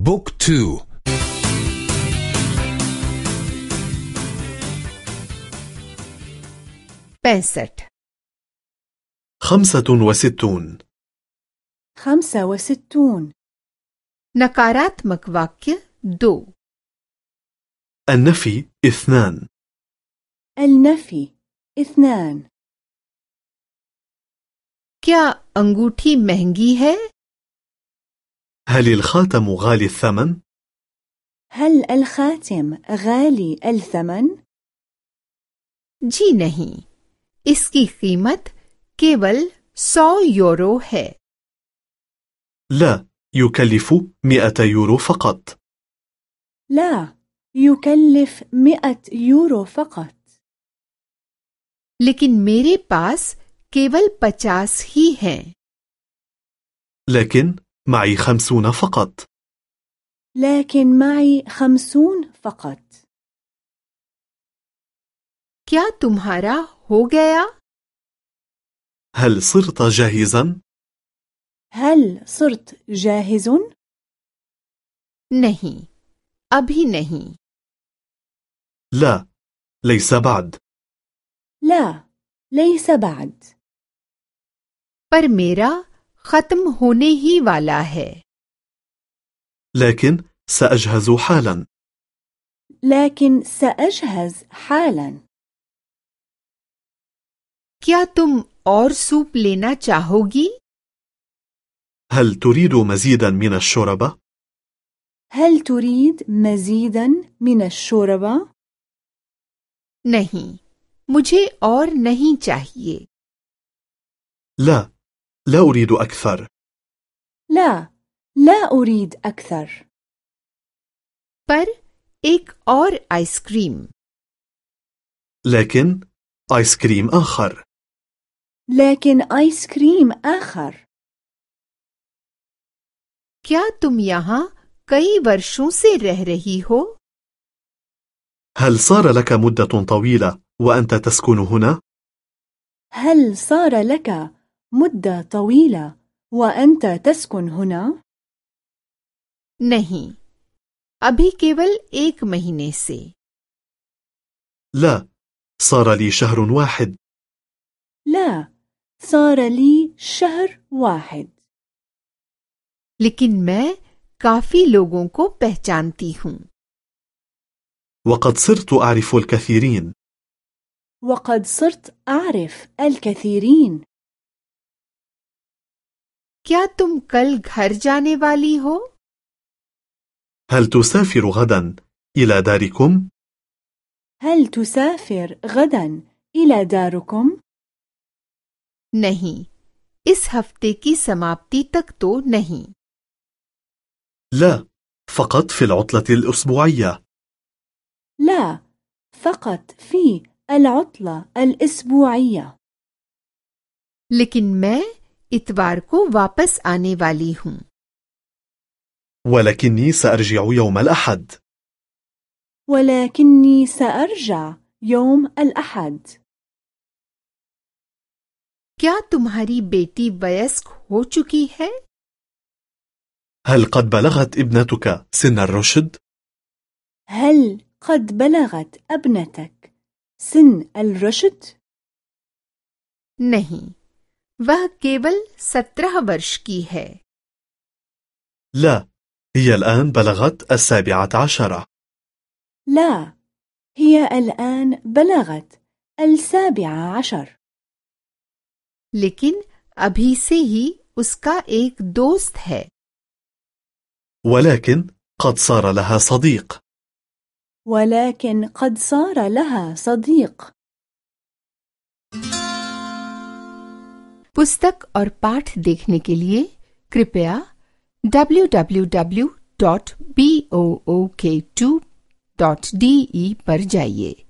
بوك تو पैंसठ خمسة وستون خمسة وستون नकारात्मक वाक्य दो النفي اثنان النفي اثنان क्या अंगूठी महंगी है هل الخاتم غالي الثمن؟ هل الخاتم غالي الثمن؟ जी नहीं इसकी कीमत केवल सौ यूरो है لا يكلف مئة يورو فقط لا يكلف مئة يورو فقط लेकिन मेरे पास केवल पचास ही हैं لكن معي خمسون فقط لكن معي خمسون فقط क्या तुम्हारा हो गया هل صرت جاهزا؟ هل صرت جاهز؟ नहीं अभी नहीं لا ليس بعد لا ليس بعد पर मेरा खत्म होने ही वाला है لكن سأجهز حالا لكن سأجهز حالا क्या तुम और सूप लेना चाहोगी هل تريد مزيدا من الشوربة؟ هل تريد مزيدا من الشوربة؟ नहीं मुझे और नहीं चाहिए لا لا أريد أكثر لا لا أريد أكثر पर एक और आइसक्रीम لكن آيس كريم آخر لكن آيس كريم آخر क्या तुम यहाँ कई वर्षों से रह रही हो هل صار لك مدة طويلة وأنت تسكن هنا؟ هل صار لك مدة طويلة وأنت تسكن هنا؟ नहीं अभी केवल एक महीने से لا صار لي شهر واحد لا صار لي شهر واحد लेकिन मैं काफी लोगों को पहचानती हूँ وقد صرت أعرف الكثيرين وقد صرت أعرف الكثيرين क्या तुम कल घर जाने वाली हो هل تسافر غدا إلى داركم؟ هل تسافر غدا إلى داركم؟ नहीं इस हफ्ते की समाप्ति तक तो नहीं لا فقط في العطلة الأسبوعية لا فقط في العطلة الأسبوعية लेकिन मैं इतवार को वापस आने वाली हूँ ولكني سأرجع يوم الأحد ولكني سأرجع يوم الأحد क्या तुम्हारी बेटी वयस्क हो चुकी है هل قد بلغت ابنتك سن الرشد؟ هل قد بلغت ابنتك سن الرشد؟ नहीं वह केवल सत्रह वर्ष की है لا هي الآن بلغت السابعة عشرة لا هي الآن بلغت السابعة عشر लेकिन अभी से ही उसका एक दोस्त है ولكن قد صار لها صديق ولكن قد صار لها صديق पुस्तक और पाठ देखने के लिए कृपया www.book2.de पर जाइए।